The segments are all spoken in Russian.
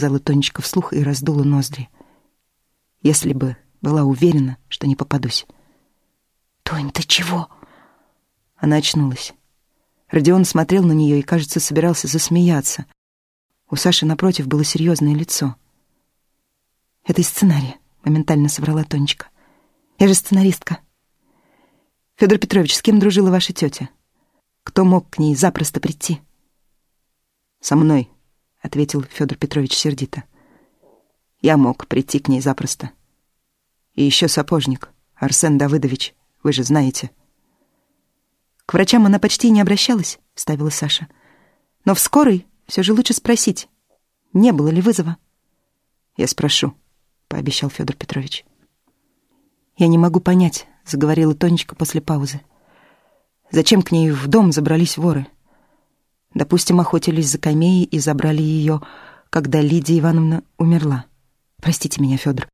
Сказала Тонечка вслух и раздула ноздри. «Если бы была уверена, что не попадусь». «Тонь, ты чего?» Она очнулась. Родион смотрел на нее и, кажется, собирался засмеяться. У Саши напротив было серьезное лицо. «Это из сценария», — моментально соврала Тонечка. «Я же сценаристка». «Федор Петрович, с кем дружила ваша тетя? Кто мог к ней запросто прийти?» «Со мной», — ответил Федор Петрович сердито. «Я мог прийти к ней запросто. И еще сапожник, Арсен Давыдович, вы же знаете». «К врачам она почти не обращалась», — ставила Саша. «Но в скорой все же лучше спросить, не было ли вызова». «Я спрошу», — пообещал Федор Петрович. «Я не могу понять», — заговорила Тонечка после паузы. «Зачем к ней в дом забрались воры? Допустим, охотились за камеей и забрали ее, когда Лидия Ивановна умерла. Простите меня, Федор.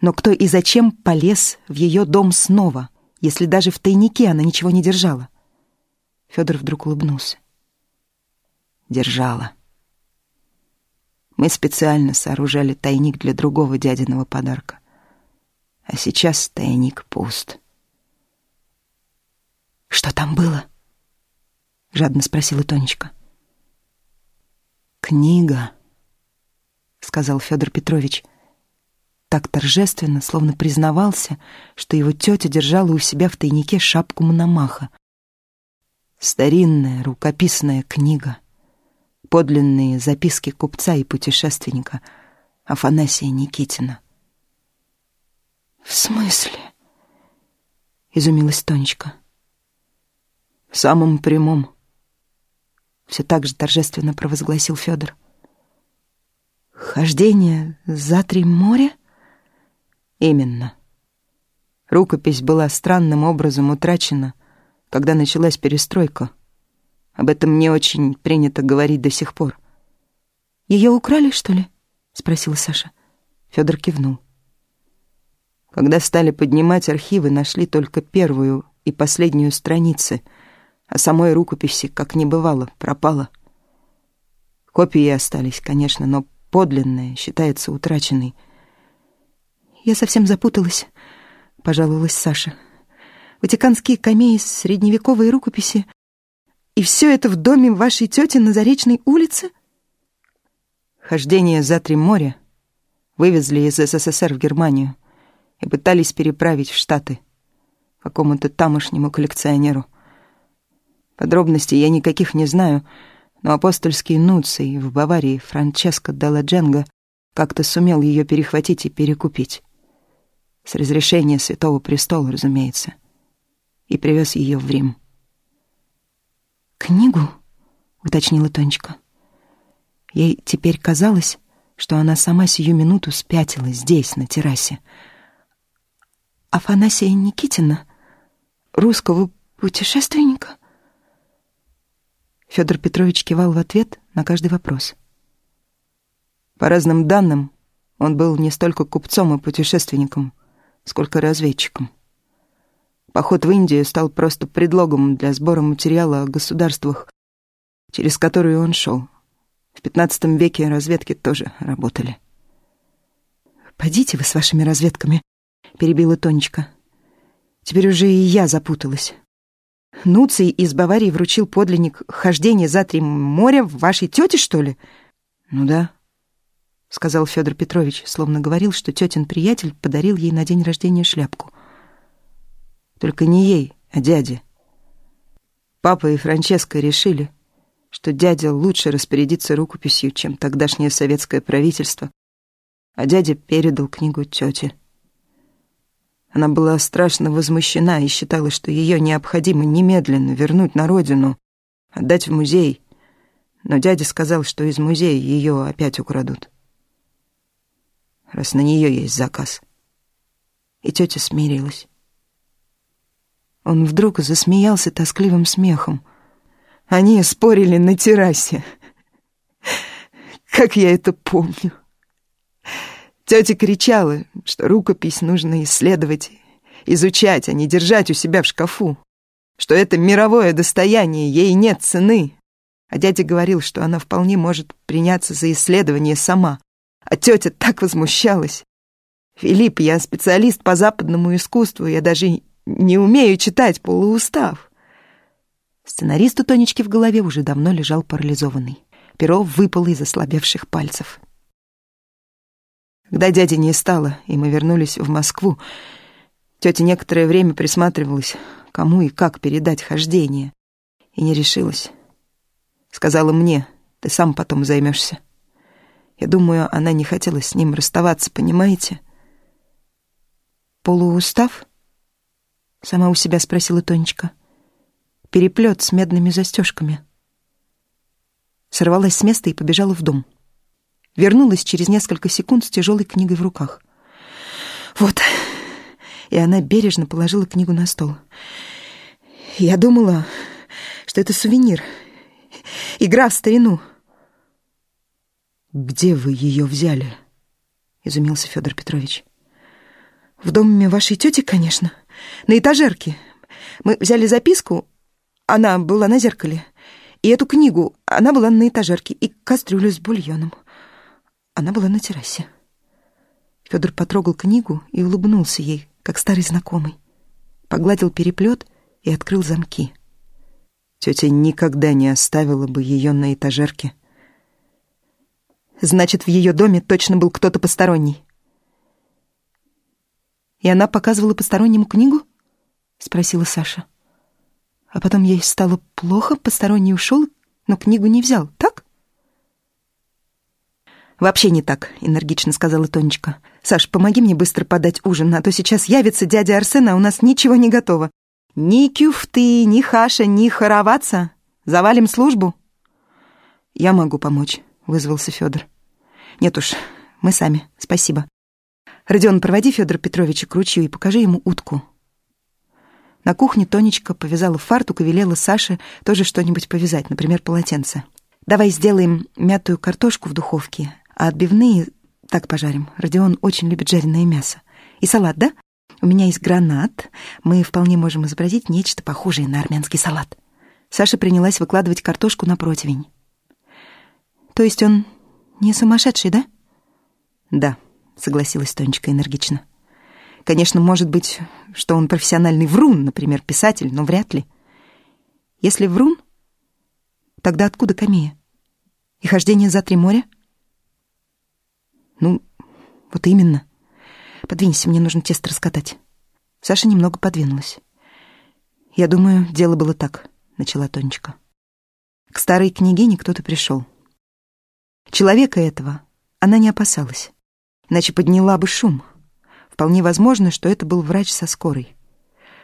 Но кто и зачем полез в ее дом снова?» если даже в тайнике она ничего не держала? Федор вдруг улыбнулся. Держала. Мы специально сооружали тайник для другого дядиного подарка. А сейчас тайник пуст. «Что там было?» — жадно спросила Тонечка. «Книга», — сказал Федор Петрович, — так торжественно, словно признавался, что его тетя держала у себя в тайнике шапку Мономаха. Старинная рукописная книга. Подлинные записки купца и путешественника Афанасия Никитина. «В смысле?» — изумилась Тонечка. «В самом прямом», — все так же торжественно провозгласил Федор. «Хождение за три моря?» Именно. Рукопись была странным образом утрачена, когда началась перестройка. Об этом не очень принято говорить до сих пор. Ее украли, что ли? спросила Саша. Федор кивнул. Когда стали поднимать архивы, нашли только первую и последнюю страницы, а самой рукописи, как не бывало, пропала. Копии остались, конечно, но подлинная считается утраченной — «Я совсем запуталась», — пожаловалась Саша. «Ватиканские камеи, средневековые рукописи. И все это в доме вашей тети на Заречной улице?» Хождение за три моря вывезли из СССР в Германию и пытались переправить в Штаты какому-то тамошнему коллекционеру. Подробностей я никаких не знаю, но апостольский нуций в Баварии Франческо Делла Дженго как-то сумел ее перехватить и перекупить. С разрешения Святого Престола, разумеется. И привез ее в Рим. «Книгу?» — уточнила Тонечка. Ей теперь казалось, что она сама сию минуту спятила здесь, на террасе. «Афанасия Никитина? Русского путешественника?» Федор Петрович кивал в ответ на каждый вопрос. По разным данным, он был не столько купцом и путешественником — сколько разведчиком. Поход в Индию стал просто предлогом для сбора материала о государствах, через которые он шел. В пятнадцатом веке разведки тоже работали. «Пойдите вы с вашими разведками», — перебила Тонечка. «Теперь уже и я запуталась. Нуций из Баварии вручил подлинник хождения за три моря вашей тете, что ли?» «Ну да», — сказал Федор Петрович, словно говорил, что тетин приятель подарил ей на день рождения шляпку. Только не ей, а дяде. Папа и Франческа решили, что дядя лучше распорядится рукописью, чем тогдашнее советское правительство, а дядя передал книгу тете. Она была страшно возмущена и считала, что ее необходимо немедленно вернуть на родину, отдать в музей. Но дядя сказал, что из музея ее опять украдут раз на нее есть заказ. И тетя смирилась. Он вдруг засмеялся тоскливым смехом. Они спорили на террасе. Как я это помню. Тетя кричала, что рукопись нужно исследовать, изучать, а не держать у себя в шкафу, что это мировое достояние, ей нет цены. А дядя говорил, что она вполне может приняться за исследование сама. А тетя так возмущалась. «Филипп, я специалист по западному искусству, я даже не умею читать полуустав». Сценарист у Тонечки в голове уже давно лежал парализованный. Перо выпало из ослабевших пальцев. Когда дяди не стало, и мы вернулись в Москву, тетя некоторое время присматривалась, кому и как передать хождение, и не решилась. Сказала мне, ты сам потом займешься. Я думаю, она не хотела с ним расставаться, понимаете? «Полуустав?» — сама у себя спросила Тонечка. «Переплет с медными застежками». Сорвалась с места и побежала в дом. Вернулась через несколько секунд с тяжелой книгой в руках. «Вот!» И она бережно положила книгу на стол. «Я думала, что это сувенир. Игра в старину». «Где вы ее взяли?» — изумился Федор Петрович. «В доме вашей тети, конечно. На этажерке. Мы взяли записку, она была на зеркале, и эту книгу, она была на этажерке, и кастрюлю с бульоном». Она была на террасе. Федор потрогал книгу и улыбнулся ей, как старый знакомый. Погладил переплет и открыл замки. Тетя никогда не оставила бы ее на этажерке. Значит, в ее доме точно был кто-то посторонний. И она показывала постороннему книгу? Спросила Саша. А потом ей стало плохо, посторонний ушел, но книгу не взял, так? «Вообще не так», — энергично сказала Тонечка. «Саш, помоги мне быстро подать ужин, а то сейчас явится дядя Арсен, а у нас ничего не готово. Ни кюфты, ни хаша, ни хороваться. Завалим службу». «Я могу помочь», — вызвался Федор. «Нет уж, мы сами, спасибо. Родион, проводи Федора Петровича к ручью и покажи ему утку». На кухне Тонечка повязала фартук и велела Саше тоже что-нибудь повязать, например, полотенце. «Давай сделаем мятую картошку в духовке, а отбивные так пожарим. Родион очень любит жареное мясо. И салат, да? У меня есть гранат. Мы вполне можем изобразить нечто похожее на армянский салат. Саша принялась выкладывать картошку на противень. То есть он не сумасшедший, да? Да, согласилась Тонечка энергично. Конечно, может быть, что он профессиональный врун, например, писатель, но вряд ли. Если врун, тогда откуда камея? И хождение за три моря? Ну, вот именно. Подвинься, мне нужно тесто раскатать. Саша немного подвинулась. Я думаю, дело было так, начала Тонечка. К старой княгине кто-то пришел. Человека этого она не опасалась, иначе подняла бы шум. Вполне возможно, что это был врач со скорой.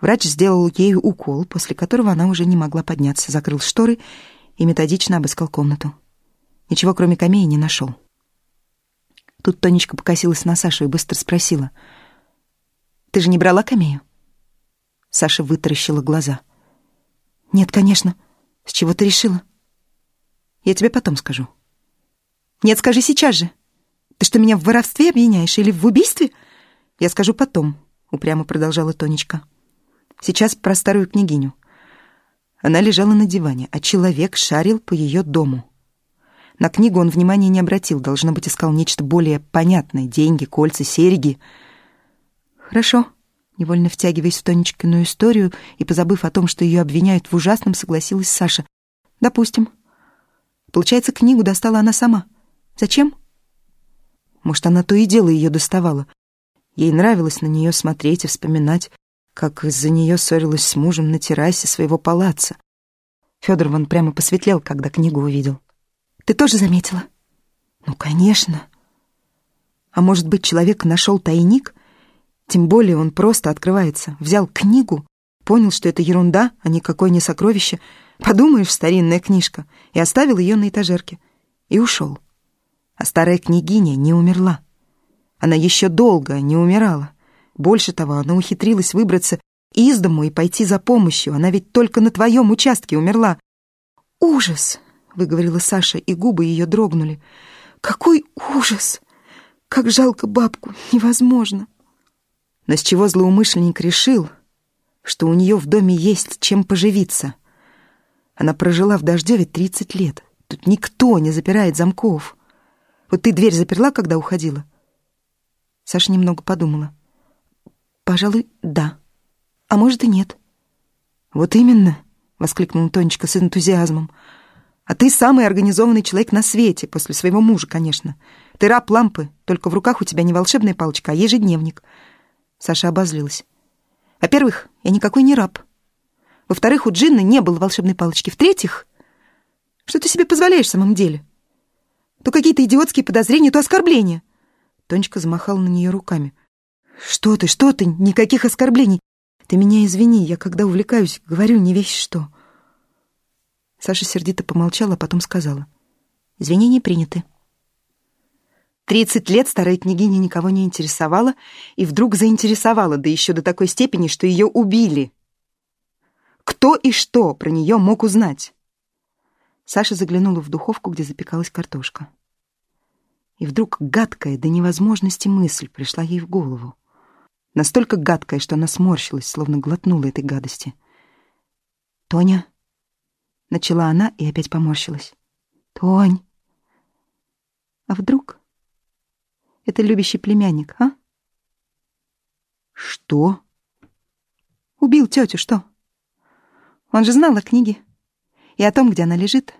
Врач сделал ею укол, после которого она уже не могла подняться, закрыл шторы и методично обыскал комнату. Ничего, кроме камеи, не нашел. Тут Тонечка покосилась на Сашу и быстро спросила. «Ты же не брала камею?» Саша вытаращила глаза. «Нет, конечно. С чего ты решила?» «Я тебе потом скажу». «Нет, скажи сейчас же. Ты что, меня в воровстве обвиняешь или в убийстве?» «Я скажу потом», — упрямо продолжала Тонечка. «Сейчас про старую княгиню». Она лежала на диване, а человек шарил по ее дому. На книгу он внимания не обратил, должно быть, искал нечто более понятное — деньги, кольца, серьги. «Хорошо», — невольно втягиваясь в Тонечкину историю и позабыв о том, что ее обвиняют в ужасном, согласилась Саша. «Допустим. Получается, книгу достала она сама. Зачем?» Может, она то и дело ее доставала. Ей нравилось на нее смотреть и вспоминать, как из-за нее ссорилась с мужем на террасе своего палаца. Федор вон прямо посветлел, когда книгу увидел. Ты тоже заметила? Ну, конечно. А может быть, человек нашел тайник? Тем более он просто открывается. Взял книгу, понял, что это ерунда, а никакое не сокровище. Подумаешь, старинная книжка. И оставил ее на этажерке. И ушел. А старая княгиня не умерла. Она еще долго не умирала. Больше того, она ухитрилась выбраться из дому и пойти за помощью. Она ведь только на твоем участке умерла. Ужас! — выговорила Саша, и губы ее дрогнули. «Какой ужас! Как жалко бабку! Невозможно!» Но с чего злоумышленник решил, что у нее в доме есть чем поживиться? Она прожила в Дождеве 30 лет. Тут никто не запирает замков. Вот ты дверь заперла, когда уходила?» Саша немного подумала. «Пожалуй, да. А может и нет». «Вот именно», — воскликнула Тонечка с энтузиазмом. «А ты самый организованный человек на свете, после своего мужа, конечно. Ты раб лампы, только в руках у тебя не волшебная палочка, а ежедневник». Саша обозлилась. «Во-первых, я никакой не раб. Во-вторых, у Джинны не было волшебной палочки. В-третьих, что ты себе позволяешь в самом деле? То какие-то идиотские подозрения, то оскорбления». Тонечка замахала на нее руками. «Что ты, что ты? Никаких оскорблений. Ты меня извини, я когда увлекаюсь, говорю не весь что. Саша сердито помолчала, а потом сказала. Извинения приняты. Тридцать лет старая княгиня никого не интересовала и вдруг заинтересовала, да еще до такой степени, что ее убили. Кто и что про нее мог узнать? Саша заглянула в духовку, где запекалась картошка. И вдруг гадкая до невозможности мысль пришла ей в голову. Настолько гадкая, что она сморщилась, словно глотнула этой гадости. «Тоня?» — начала она и опять поморщилась. «Тонь!» «А вдруг это любящий племянник, а?» «Что?» «Убил тетю, что?» Он же знал о книге и о том, где она лежит,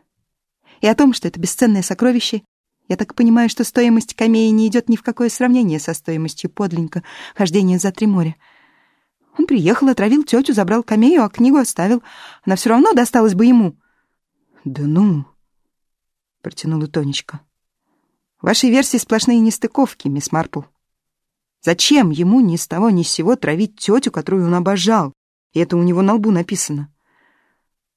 и о том, что это бесценное сокровище, я так понимаю, что стоимость камеи не идет ни в какое сравнение со стоимостью подлинника хождения за три моря. Он приехал, отравил тетю, забрал камею, а книгу оставил. Она все равно досталась бы ему. «Да ну!» — протянула Тонечка. «Вашей версии сплошные нестыковки, мисс Марпл. Зачем ему ни с того ни с сего травить тетю, которую он обожал? И это у него на лбу написано.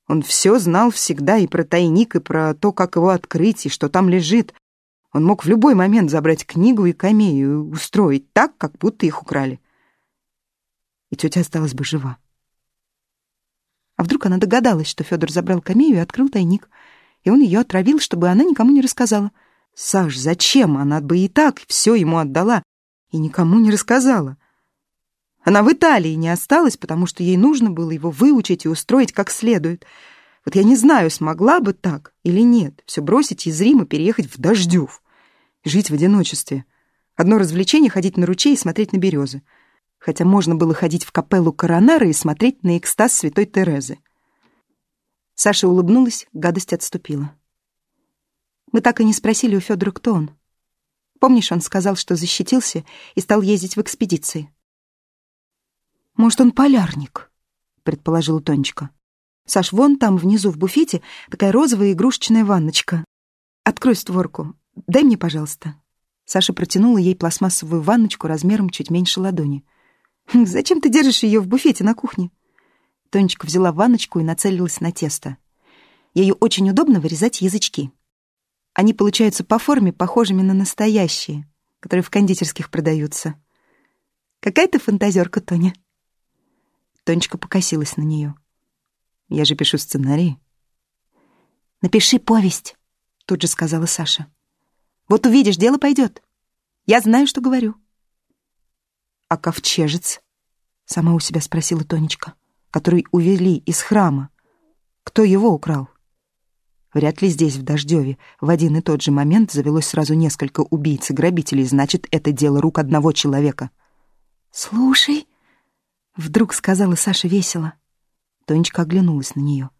Он все знал всегда и про тайник, и про то, как его открыть, и что там лежит. Он мог в любой момент забрать книгу и камею и устроить так, как будто их украли. И тетя осталась бы жива. А вдруг она догадалась, что Федор забрал камею и открыл тайник, и он ее отравил, чтобы она никому не рассказала. Саш, зачем? Она бы и так все ему отдала и никому не рассказала. Она в Италии не осталась, потому что ей нужно было его выучить и устроить как следует — вот я не знаю, смогла бы так или нет, все бросить из Рима, переехать в Дождев жить в одиночестве. Одно развлечение — ходить на ручей и смотреть на березы. Хотя можно было ходить в капеллу Коронара и смотреть на экстаз святой Терезы. Саша улыбнулась, гадость отступила. Мы так и не спросили у Федора, кто он. Помнишь, он сказал, что защитился и стал ездить в экспедиции? «Может, он полярник?» — предположила Тонечка. «Саш, вон там внизу в буфете такая розовая игрушечная ванночка. Открой створку, «Дай мне, пожалуйста». Саша протянула ей пластмассовую ванночку размером чуть меньше ладони. «Хм, «Зачем ты держишь ее в буфете на кухне?» Тонечка взяла ванночку и нацелилась на тесто. Ею очень удобно вырезать язычки. Они получаются по форме похожими на настоящие, которые в кондитерских продаются. «Какая ты фантазерка, Тоня?» Тонечка покосилась на нее. «Я же пишу сценарий». «Напиши повесть», — тут же сказала Саша. Вот увидишь, дело пойдет. Я знаю, что говорю. А ковчежец? Сама у себя спросила Тонечка, который увели из храма. Кто его украл? Вряд ли здесь, в Дождеве, в один и тот же момент завелось сразу несколько убийц и грабителей, значит, это дело рук одного человека. «Слушай», — вдруг сказала Саша весело. Тонечка оглянулась на нее.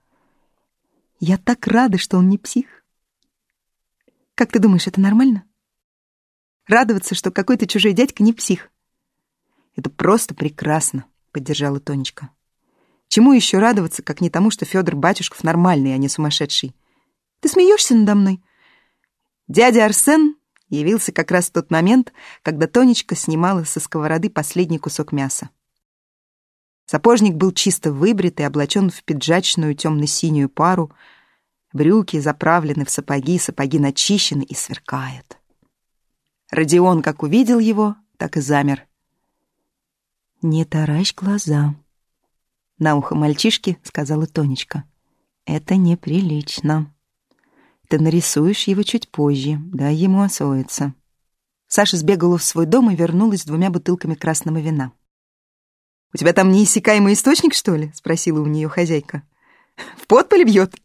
«Я так рада, что он не псих. Как ты думаешь, это нормально? Радоваться, что какой-то чужой дядька не псих. Это просто прекрасно, поддержала Тонечка. Чему еще радоваться, как не тому, что Федор Батюшков нормальный, а не сумасшедший? Ты смеешься надо мной? Дядя Арсен явился как раз в тот момент, когда Тонечка снимала со сковороды последний кусок мяса. Сапожник был чисто выбрит и облачен в пиджачную темно-синюю пару, Брюки заправлены в сапоги, сапоги начищены и сверкают. Родион как увидел его, так и замер. «Не таращ глаза», — на ухо мальчишки сказала Тонечка. «Это неприлично. Ты нарисуешь его чуть позже, дай ему освоиться». Саша сбегала в свой дом и вернулась с двумя бутылками красного вина. «У тебя там неиссякаемый источник, что ли?» — спросила у нее хозяйка. «В подполе бьет?»